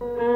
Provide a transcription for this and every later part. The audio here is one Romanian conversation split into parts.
Mm-hmm.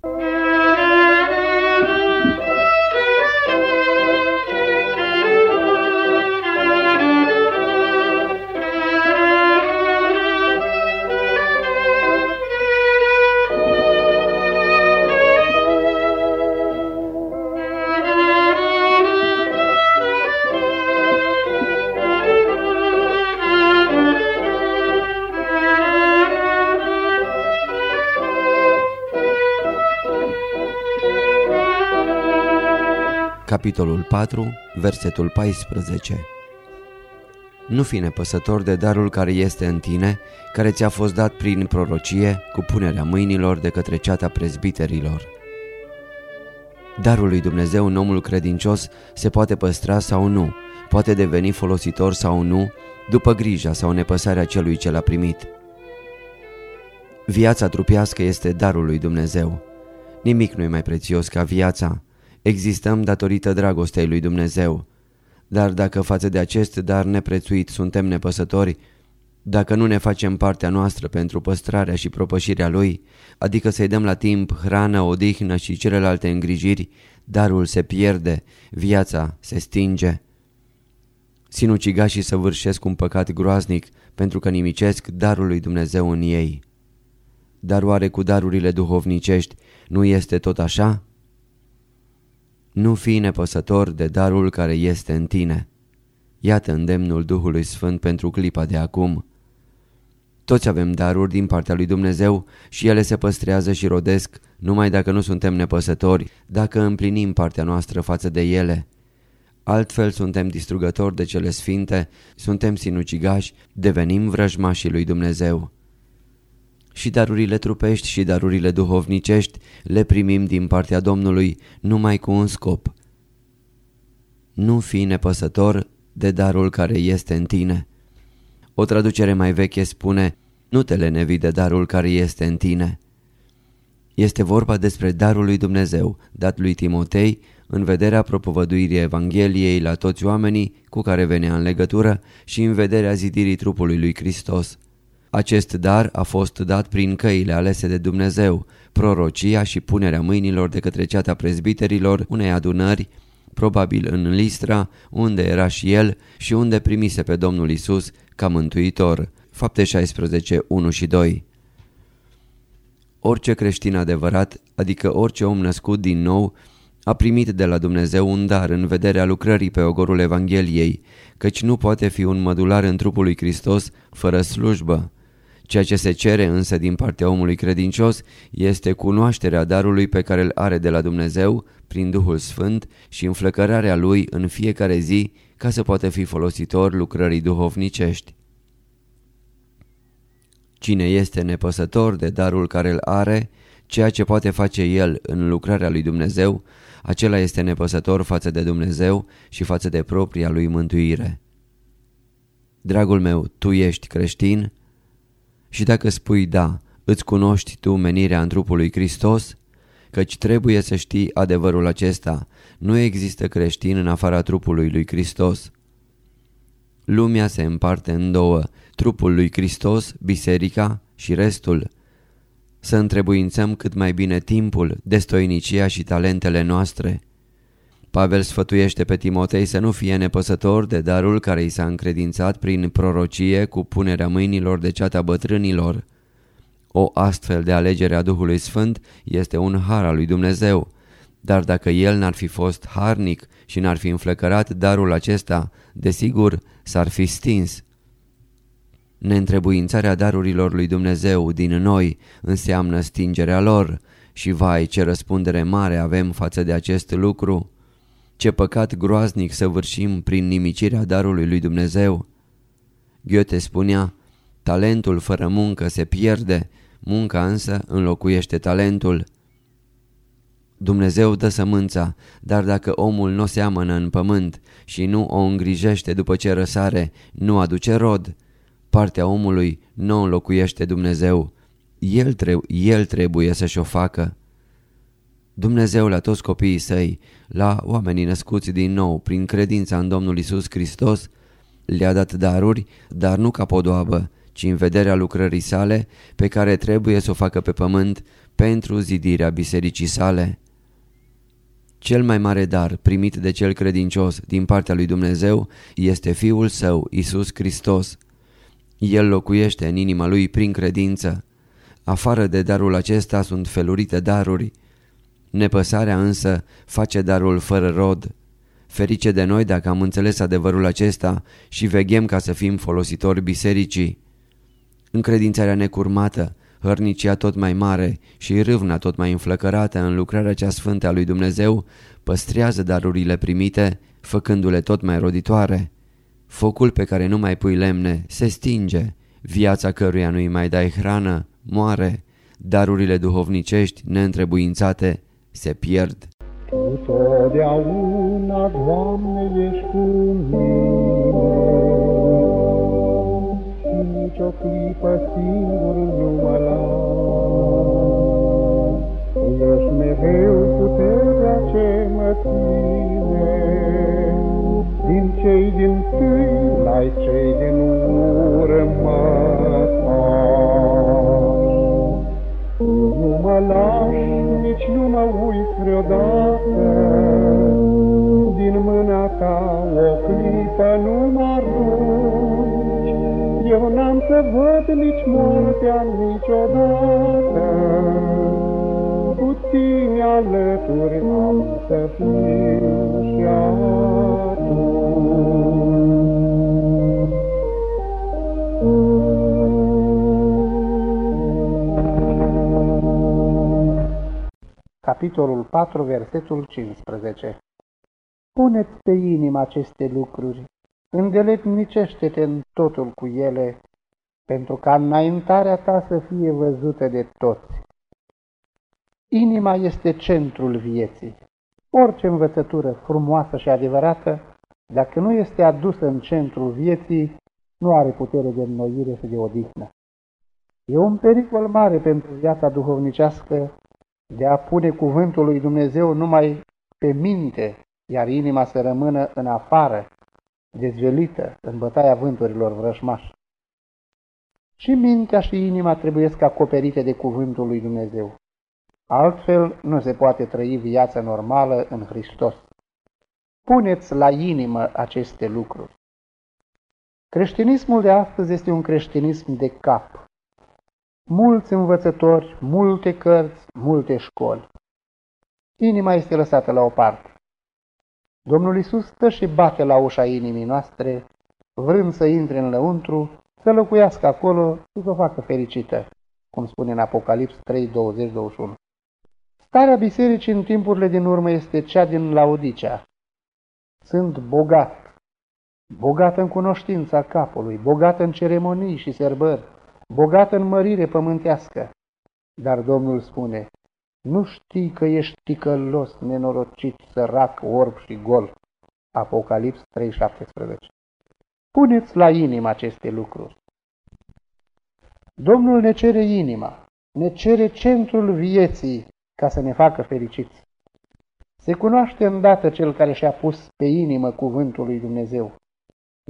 Capitolul 4, versetul 14 Nu fi nepăsător de darul care este în tine, care ți-a fost dat prin prorocie, cu punerea mâinilor de către ceata prezbiterilor. Darul lui Dumnezeu în omul credincios se poate păstra sau nu, poate deveni folositor sau nu, după grija sau nepăsarea celui ce l-a primit. Viața trupească este darul lui Dumnezeu. Nimic nu e mai prețios ca viața, Existăm datorită dragostei lui Dumnezeu. Dar dacă față de acest dar neprețuit suntem nepăsători, dacă nu ne facem partea noastră pentru păstrarea și propășirea lui, adică să-i dăm la timp hrană, odihnă și celelalte îngrijiri, darul se pierde, viața se stinge. Sinucigașii săvârșesc un păcat groaznic pentru că nimicesc darul lui Dumnezeu în ei. Dar oare cu darurile duhovnicești nu este tot așa? Nu fi nepăsător de darul care este în tine. Iată îndemnul Duhului Sfânt pentru clipa de acum. Toți avem daruri din partea lui Dumnezeu și ele se păstrează și rodesc numai dacă nu suntem nepăsători, dacă împlinim partea noastră față de ele. Altfel suntem distrugători de cele sfinte, suntem sinucigași, devenim vrăjmașii lui Dumnezeu și darurile trupești și darurile duhovnicești le primim din partea Domnului numai cu un scop. Nu fi nepăsător de darul care este în tine. O traducere mai veche spune, nu te lenevi de darul care este în tine. Este vorba despre darul lui Dumnezeu, dat lui Timotei, în vederea propovăduirii Evangheliei la toți oamenii cu care venea în legătură și în vederea zidirii trupului lui Hristos. Acest dar a fost dat prin căile alese de Dumnezeu, prorocia și punerea mâinilor de către ceata prezbiterilor unei adunări, probabil în Listra, unde era și el și unde primise pe Domnul Isus ca mântuitor. Fapte 16, 1 și 2 Orice creștin adevărat, adică orice om născut din nou, a primit de la Dumnezeu un dar în vederea lucrării pe ogorul Evangheliei, căci nu poate fi un mădular în trupul lui Hristos fără slujbă. Ceea ce se cere însă din partea omului credincios este cunoașterea darului pe care îl are de la Dumnezeu prin Duhul Sfânt și înflăcărarea lui în fiecare zi ca să poată fi folositor lucrării duhovnicești. Cine este nepăsător de darul care îl are, ceea ce poate face el în lucrarea lui Dumnezeu, acela este nepăsător față de Dumnezeu și față de propria lui mântuire. Dragul meu, tu ești creștin? Și dacă spui da, îți cunoști tu menirea în trupul lui Hristos? Căci trebuie să știi adevărul acesta, nu există creștin în afara trupului lui Hristos. Lumea se împarte în două, trupul lui Hristos, biserica și restul. Să întrebuințăm cât mai bine timpul, destoinicia și talentele noastre. Pavel sfătuiește pe Timotei să nu fie nepăsător de darul care i s-a încredințat prin prorocie cu punerea mâinilor de ceata bătrânilor. O astfel de alegere a Duhului Sfânt este un har al lui Dumnezeu, dar dacă el n-ar fi fost harnic și n-ar fi înflăcărat darul acesta, desigur s-ar fi stins. Neîntrebuințarea darurilor lui Dumnezeu din noi înseamnă stingerea lor Și vai, ce răspundere mare avem față de acest lucru! Ce păcat groaznic să vârșim prin nimicirea darului lui Dumnezeu! Goethe spunea, talentul fără muncă se pierde, munca însă înlocuiește talentul. Dumnezeu dă sămânța, dar dacă omul nu seamănă în pământ și nu o îngrijește după ce răsare, nu aduce rod. Partea omului nu înlocuiește Dumnezeu. El, treb el trebuie să-și o facă. Dumnezeu la toți copiii săi, la oamenii născuți din nou prin credința în Domnul Isus Hristos, le-a dat daruri, dar nu ca podoabă, ci în vederea lucrării sale pe care trebuie să o facă pe pământ pentru zidirea bisericii sale. Cel mai mare dar primit de cel credincios din partea lui Dumnezeu este Fiul Său, Isus Hristos. El locuiește în inima lui prin credință. Afară de darul acesta sunt felurite daruri. Nepăsarea însă face darul fără rod. Ferice de noi dacă am înțeles adevărul acesta și veghem ca să fim folositori bisericii. Încredințarea necurmată, hărnicia tot mai mare și râvna tot mai înflăcărată în lucrarea cea sfântă a lui Dumnezeu păstrează darurile primite, făcându-le tot mai roditoare. Focul pe care nu mai pui lemne se stinge, viața căruia nu-i mai dai hrană moare, darurile duhovnicești neîntrebuințate se pierd. Tu totdeauna, Doamne, ești cu mine, nici o clipă singur nu mă Capitolul 4, versetul 15 Puneți pe inimă aceste lucruri îndeletnicește-te în totul cu ele, pentru ca înaintarea ta să fie văzută de toți. Inima este centrul vieții. Orice învățătură frumoasă și adevărată, dacă nu este adusă în centrul vieții, nu are putere de înnoire și de odihnă. E un pericol mare pentru viața duhovnicească de a pune cuvântul lui Dumnezeu numai pe minte, iar inima să rămână în afară, dezvelită în bătaia vânturilor vrășmași. Și mintea și inima trebuie să acoperite de cuvântul lui Dumnezeu. Altfel nu se poate trăi viața normală în Hristos. Puneți la inimă aceste lucruri. Creștinismul de astăzi este un creștinism de cap. Mulți învățători, multe cărți, multe școli. Inima este lăsată la o parte. Domnul Isus stă și bate la ușa inimii noastre, vrând să intre în lăuntru, să locuiască acolo și să o facă fericită, cum spune în Apocalips 3, 20, 21. Starea bisericii în timpurile din urmă este cea din Laodicea. Sunt bogat, bogat în cunoștința capului, bogat în ceremonii și serbări, bogat în mărire pământească. Dar Domnul spune, nu știi că ești ticălos, nenorocit, sărac, orb și gol. Apocalips 3.17 Puneți la inimă aceste lucruri. Domnul ne cere inima, ne cere centrul vieții ca să ne facă fericiți. Se cunoaște îndată cel care și-a pus pe inimă cuvântul lui Dumnezeu.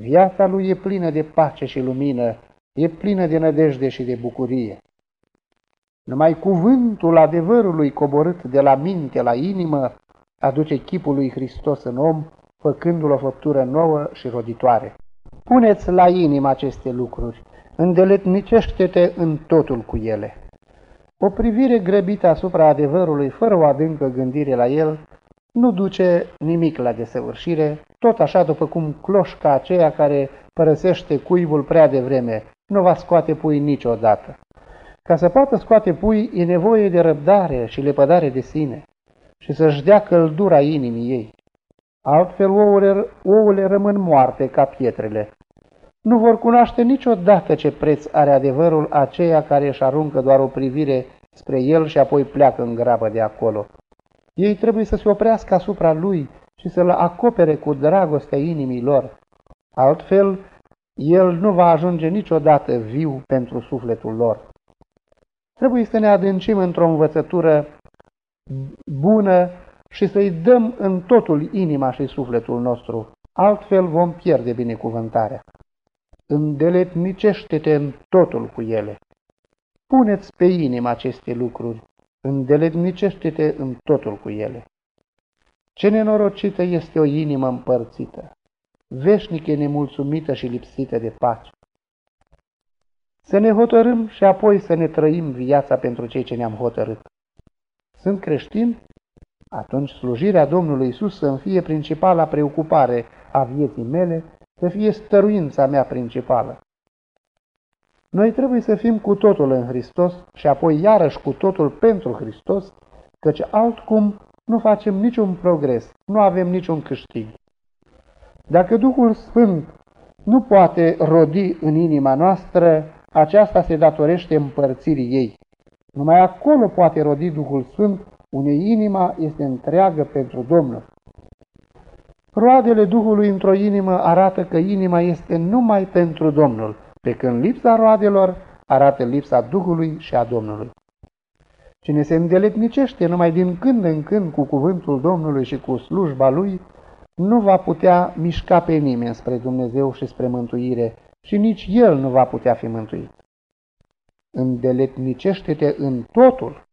Viața lui e plină de pace și lumină, e plină de nădejde și de bucurie. Numai cuvântul adevărului coborât de la minte la inimă aduce chipul lui Hristos în om, făcându-l o făptură nouă și roditoare. Puneți la inimă aceste lucruri, îndeletnicește-te în totul cu ele. O privire grăbită asupra adevărului, fără o adâncă gândire la el, nu duce nimic la desăvârșire, tot așa după cum cloșca aceea care părăsește cuibul prea devreme, nu va scoate pui niciodată. Ca să poată scoate pui, e nevoie de răbdare și lepădare de sine și să-și dea căldura inimii ei. Altfel ouăle, ouăle rămân moarte ca pietrele. Nu vor cunoaște niciodată ce preț are adevărul aceea care își aruncă doar o privire spre el și apoi pleacă în grabă de acolo. Ei trebuie să se oprească asupra lui și să-l acopere cu dragostea inimii lor. Altfel, el nu va ajunge niciodată viu pentru sufletul lor. Trebuie să ne adâncim într-o învățătură bună și să-i dăm în totul inima și sufletul nostru, altfel vom pierde binecuvântarea. Îndeletnicește-te în totul cu ele. Puneți pe inimă aceste lucruri, îndeletnicește-te în totul cu ele. Ce nenorocită este o inimă împărțită, veșnic e nemulțumită și lipsită de pace. Să ne hotărâm și apoi să ne trăim viața pentru cei ce ne-am hotărât. Sunt creștin? Atunci slujirea Domnului Isus să-mi fie principala preocupare a vieții mele, să fie stăruința mea principală. Noi trebuie să fim cu totul în Hristos și apoi iarăși cu totul pentru Hristos, căci altcum nu facem niciun progres, nu avem niciun câștig. Dacă Duhul Sfânt nu poate rodi în inima noastră, aceasta se datorește împărțirii ei. Numai acolo poate rodi Duhul Sfânt, unei inima este întreagă pentru Domnul. Roadele Duhului într-o inimă arată că inima este numai pentru Domnul, pe când lipsa roadelor arată lipsa Duhului și a Domnului. Cine se îndeletnicește numai din când în când cu cuvântul Domnului și cu slujba Lui, nu va putea mișca pe nimeni spre Dumnezeu și spre mântuire și nici el nu va putea fi mântuit. Îndeletnicește-te în totul,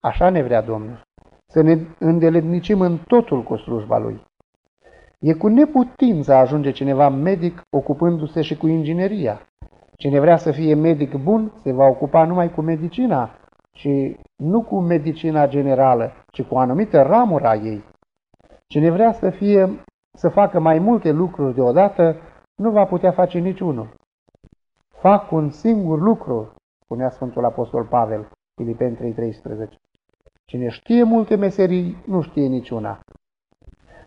așa ne vrea Domnul, să ne îndeletnicim în totul cu slujba Lui. E cu neputință ajunge cineva medic ocupându-se și cu ingineria. Cine vrea să fie medic bun se va ocupa numai cu medicina și nu cu medicina generală, ci cu o anumită ramură a ei. Cine vrea să fie, să facă mai multe lucruri deodată, nu va putea face niciunul. Fac un singur lucru, spunea Sfântul Apostol Pavel, Filipeni 3.13. Cine știe multe meserii, nu știe niciuna.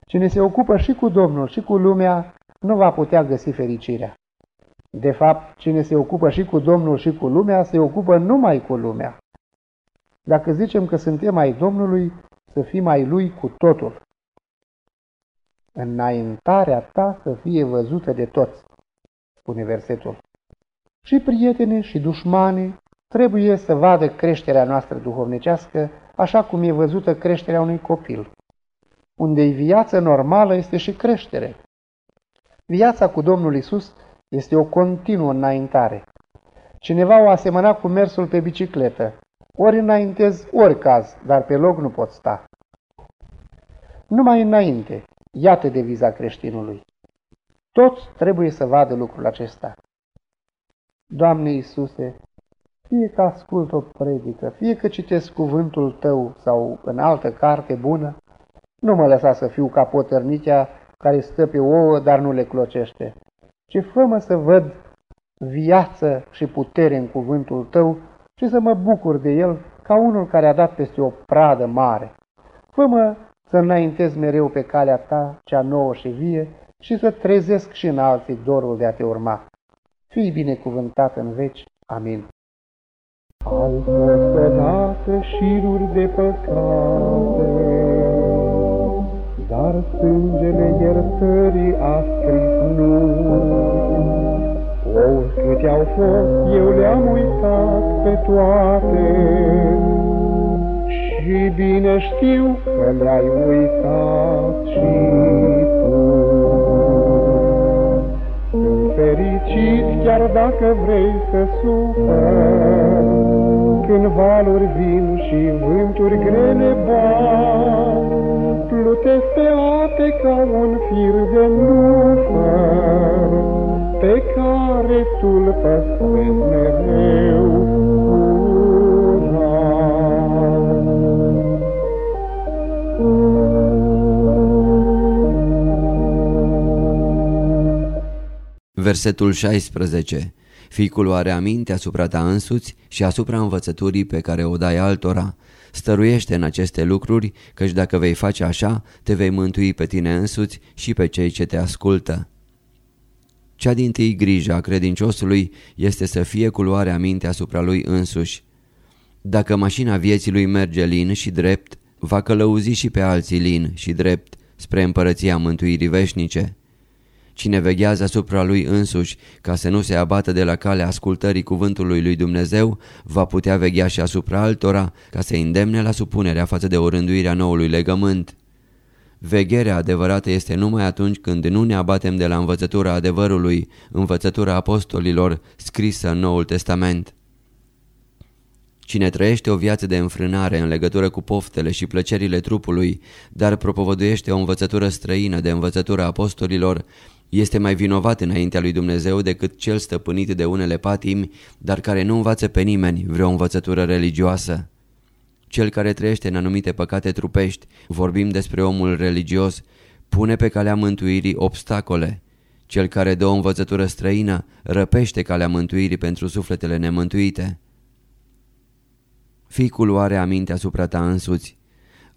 Cine se ocupă și cu Domnul și cu lumea, nu va putea găsi fericirea. De fapt, cine se ocupă și cu Domnul și cu lumea, se ocupă numai cu lumea. Dacă zicem că suntem ai Domnului, să fim ai Lui cu totul. Înaintarea ta să fie văzută de toți, spune versetul. Și prieteni și dușmani trebuie să vadă creșterea noastră duhovnicească, așa cum e văzută creșterea unui copil. Unde-i viață normală este și creștere. Viața cu Domnul Isus este o continuă înaintare. Cineva o asemăna cu mersul pe bicicletă. Ori înaintez, ori caz, dar pe loc nu pot sta. Numai înainte, iată deviza creștinului. Toți trebuie să vadă lucrul acesta. Doamne Iisuse, fie că ascult o predică, fie că citesc cuvântul Tău sau în altă carte bună, nu mă lăsa să fiu ca potărnicea care stă pe ouă, dar nu le clocește, ci fă să văd viață și putere în cuvântul Tău și să mă bucur de el ca unul care a dat peste o pradă mare. Fă-mă să înaintez mereu pe calea Ta, cea nouă și vie, și să trezesc și în alții dorul de a Te urma. Fii binecuvântat în veci. Amin. Au fost odată șiruri de păcate, dar sângele iertării a scris nu. O, câte au fost, eu le-am uitat pe toate, Și bine știu că le-ai uitat și tu. Sunt fericit chiar dacă vrei să suferi, Când valuri vin și vânturi grele bat, Plutesc pe ape ca un fir de nufer, pe care tu-l păstrezi mereu Versetul 16 Fiicul are aminte asupra ta însuți și asupra învățăturii pe care o dai altora. Stăruiește în aceste lucruri, căci dacă vei face așa, te vei mântui pe tine însuți și pe cei ce te ascultă. Cea din tâi grijă a credinciosului este să fie cu luarea minte asupra lui însuși. Dacă mașina vieții lui merge lin și drept, va călăuzi și pe alții lin și drept spre împărăția mântuirii veșnice. Cine veghează asupra lui însuși ca să nu se abată de la calea ascultării cuvântului lui Dumnezeu, va putea veghea și asupra altora ca să îndemne la supunerea față de orânduirea noului legământ. Vegherea adevărată este numai atunci când nu ne abatem de la învățătura adevărului, învățătura apostolilor scrisă în Noul Testament. Cine trăiește o viață de înfrânare în legătură cu poftele și plăcerile trupului, dar propovăduiește o învățătură străină de învățătura apostolilor, este mai vinovat înaintea lui Dumnezeu decât cel stăpânit de unele patimi, dar care nu învață pe nimeni vreo învățătură religioasă. Cel care trăiește în anumite păcate trupești, vorbim despre omul religios, pune pe calea mântuirii obstacole. Cel care dă o învățătură străină răpește calea mântuirii pentru sufletele nemântuite. Ficul are aminte asupra ta însuți.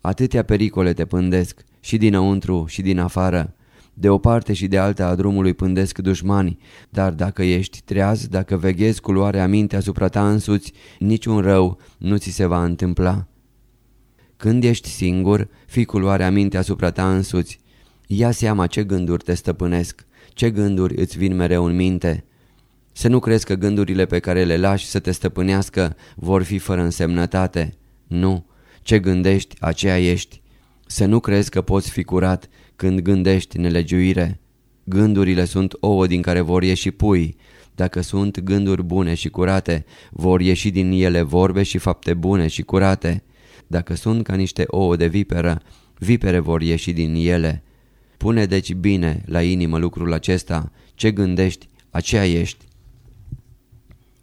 Atâtea pericole te pândesc, și dinăuntru și din afară. De o parte și de alta a drumului pândesc dușmani, dar dacă ești treaz, dacă veghezi cu luare aminte asupra ta însuți, niciun rău nu ți se va întâmpla. Când ești singur, fii cu luare aminte asupra ta însuți. Ia seama ce gânduri te stăpânesc, ce gânduri îți vin mereu în minte. Să nu crezi că gândurile pe care le lași să te stăpânească vor fi fără însemnătate. Nu, ce gândești, aceea ești. Să nu crezi că poți fi curat când gândești nelegiuire. Gândurile sunt ouă din care vor ieși pui. Dacă sunt gânduri bune și curate, vor ieși din ele vorbe și fapte bune și curate. Dacă sunt ca niște ouă de viperă, vipere vor ieși din ele. Pune deci bine la inimă lucrul acesta, ce gândești, aceea ești.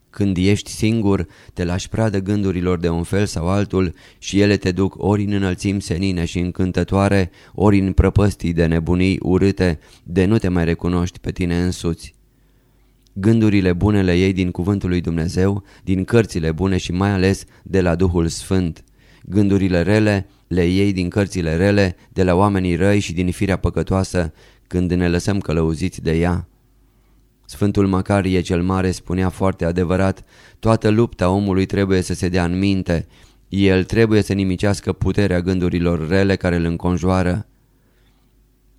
Când ești singur, te lași pradă gândurilor de un fel sau altul și ele te duc ori în înălțimi senine și încântătoare, ori în prăpăstii de nebunii urâte, de nu te mai recunoști pe tine însuți. Gândurile bune le iei din cuvântul lui Dumnezeu, din cărțile bune și mai ales de la Duhul Sfânt. Gândurile rele le iei din cărțile rele, de la oamenii răi și din firea păcătoasă, când ne lăsăm călăuziți de ea. Sfântul Macarie cel Mare spunea foarte adevărat, toată lupta omului trebuie să se dea în minte, el trebuie să nimicească puterea gândurilor rele care îl înconjoară.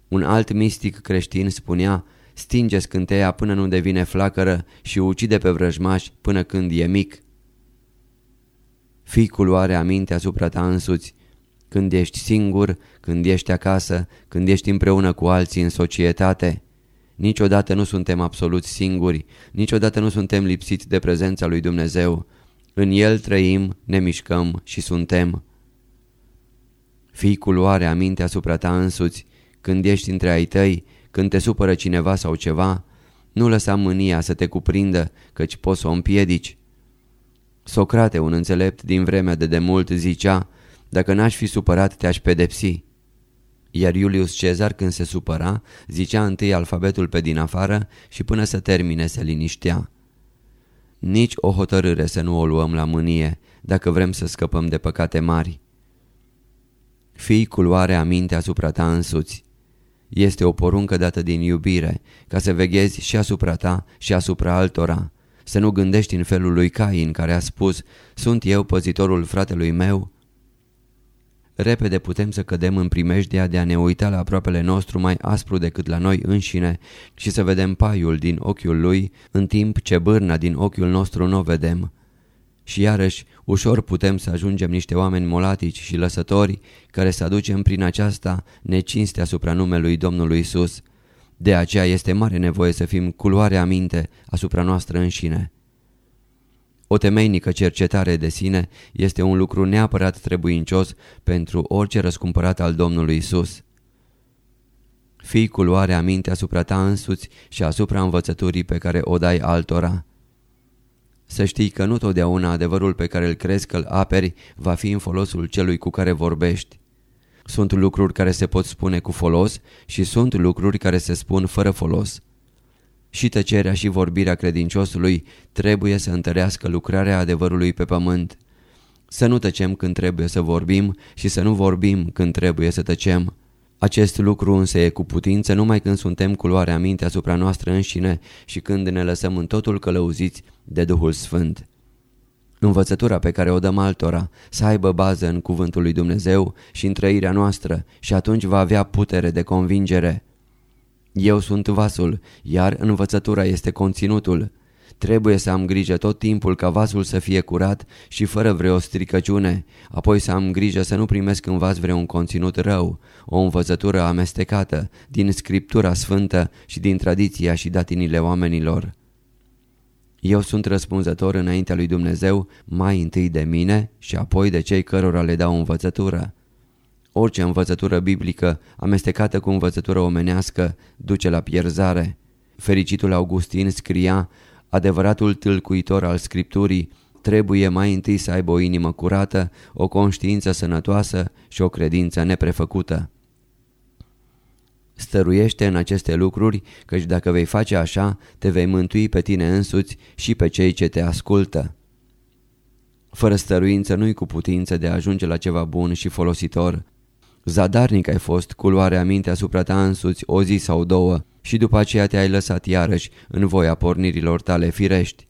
Un alt mistic creștin spunea, stinge scânteia până nu devine flacără și ucide pe vrăjmaș până când e mic. Ficul are aminte asupra ta însuți, când ești singur, când ești acasă, când ești împreună cu alții în societate. Niciodată nu suntem absolut singuri, niciodată nu suntem lipsiți de prezența lui Dumnezeu. În El trăim, ne mișcăm și suntem. Fii cu luare aminte asupra ta însuți, când ești între ai tăi, când te supără cineva sau ceva, nu lăsa mânia să te cuprindă, căci poți să o împiedici. Socrate, un înțelept din vremea de demult, zicea, dacă n-aș fi supărat, te-aș pedepsi. Iar Iulius Cezar când se supăra, zicea întâi alfabetul pe din afară și până să termine se liniștea. Nici o hotărâre să nu o luăm la mânie, dacă vrem să scăpăm de păcate mari. Fii cu luare aminte asupra ta însuți. Este o poruncă dată din iubire, ca să veghezi și asupra ta și asupra altora. Să nu gândești în felul lui Cain care a spus, sunt eu păzitorul fratelui meu? Repede putem să cădem în primejdia de a ne uita la aproapele nostru mai aspru decât la noi înșine și să vedem paiul din ochiul lui, în timp ce bârna din ochiul nostru nu o vedem. Și iarăși, ușor putem să ajungem niște oameni molatici și lăsători care să aducem prin aceasta necinste asupra numelui Domnului Isus. De aceea este mare nevoie să fim culoare aminte asupra noastră înșine. O temeinică cercetare de sine este un lucru neapărat trebuincios pentru orice răscumpărat al Domnului Isus. Fii cu luare aminte asupra ta însuți și asupra învățăturii pe care o dai altora. Să știi că nu totdeauna adevărul pe care îl crezi că îl aperi va fi în folosul celui cu care vorbești. Sunt lucruri care se pot spune cu folos și sunt lucruri care se spun fără folos. Și tăcerea și vorbirea credinciosului trebuie să întărească lucrarea adevărului pe pământ. Să nu tăcem când trebuie să vorbim și să nu vorbim când trebuie să tăcem. Acest lucru însă e cu putință numai când suntem cu luarea minte asupra noastră înșine și când ne lăsăm în totul călăuziți de Duhul Sfânt. Învățătura pe care o dăm altora să aibă bază în cuvântul lui Dumnezeu și în trăirea noastră și atunci va avea putere de convingere. Eu sunt vasul, iar învățătura este conținutul. Trebuie să am grijă tot timpul ca vasul să fie curat și fără vreo stricăciune, apoi să am grijă să nu primesc în vas vreun conținut rău, o învățătură amestecată din Scriptura Sfântă și din tradiția și datinile oamenilor. Eu sunt răspunzător înaintea lui Dumnezeu mai întâi de mine și apoi de cei cărora le dau învățătură. Orice învățătură biblică amestecată cu învățătură omenească duce la pierzare. Fericitul Augustin scria, adevăratul tâlcuitor al Scripturii trebuie mai întâi să aibă o inimă curată, o conștiință sănătoasă și o credință neprefăcută. Stăruiește în aceste lucruri, căci dacă vei face așa, te vei mântui pe tine însuți și pe cei ce te ascultă. Fără stăruință nu-i cu putință de a ajunge la ceva bun și folositor. Zadarnic ai fost cu luarea minte asupra ta însuți o zi sau două și după aceea te-ai lăsat iarăși în voia pornirilor tale firești.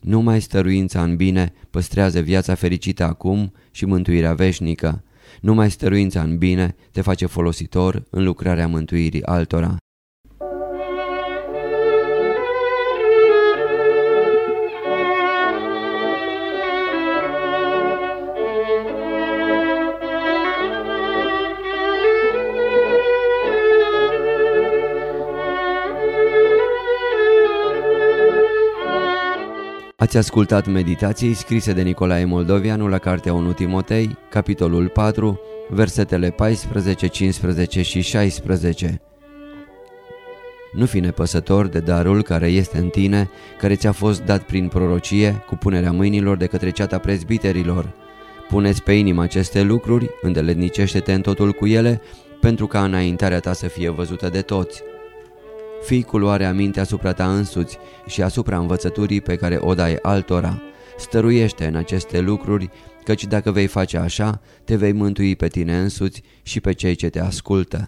Numai stăruința în bine păstrează viața fericită acum și mântuirea veșnică. Numai stăruința în bine te face folositor în lucrarea mântuirii altora. Ați ascultat meditații scrise de Nicolae Moldovianu la Cartea 1 Timotei, capitolul 4, versetele 14, 15 și 16. Nu fi nepăsător de darul care este în tine, care ți-a fost dat prin prorocie, cu punerea mâinilor de către ceata prezbiterilor. Puneți pe inimă aceste lucruri, îndeletnicește-te în totul cu ele, pentru ca înaintarea ta să fie văzută de toți. Fii cu luarea minte asupra ta însuți și asupra învățăturii pe care o dai altora. Stăruiește în aceste lucruri, căci dacă vei face așa, te vei mântui pe tine însuți și pe cei ce te ascultă.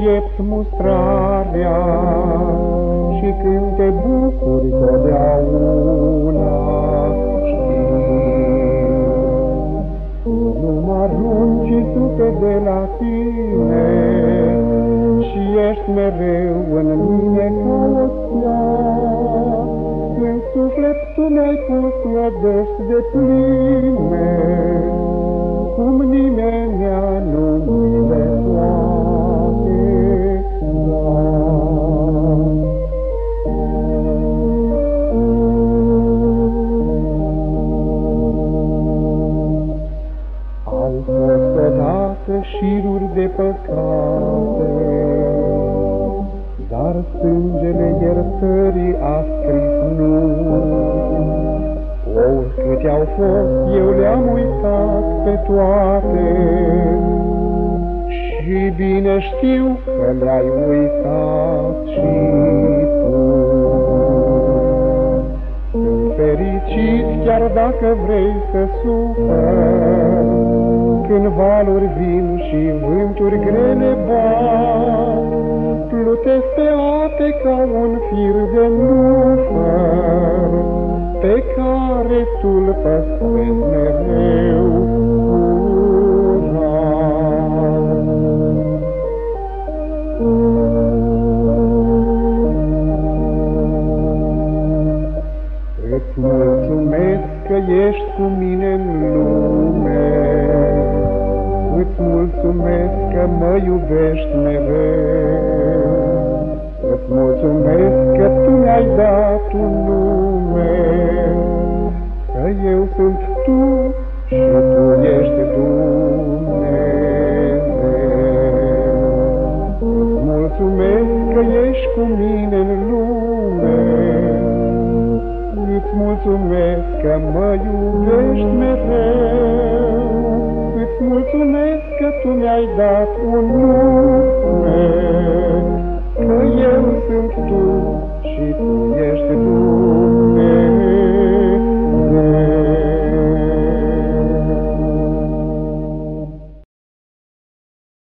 Simt în piept mustrarea și când te bucuri totdeauna Nu mă arunci sute de la tine și ești mereu în mine ca o stea. În suflet tu mi-ai pus nădejde de pline, păcate, dar sângele iertării a scris nu. Câte au fost, eu le-am uitat pe toate. Și bine știu că le-ai uitat și tu. Sunt fericit chiar dacă vrei să suferi Când valuri vin și vânturi grele bat. Plutesc pe ape ca un fir de nufăr pe care tu-l păstrezi mereu. Îți mulțumesc că ești cu mine în lume, Îți mulțumesc că mă iubești mereu, Îți mulțumesc că tu mi-ai dat un nume, eu sunt tu și tu ești Dumnezeu. Îți mulțumesc că ești cu mine în lume, Îți mulțumesc că mă iubești mereu, Îți mulțumesc ne-ai dat un nume.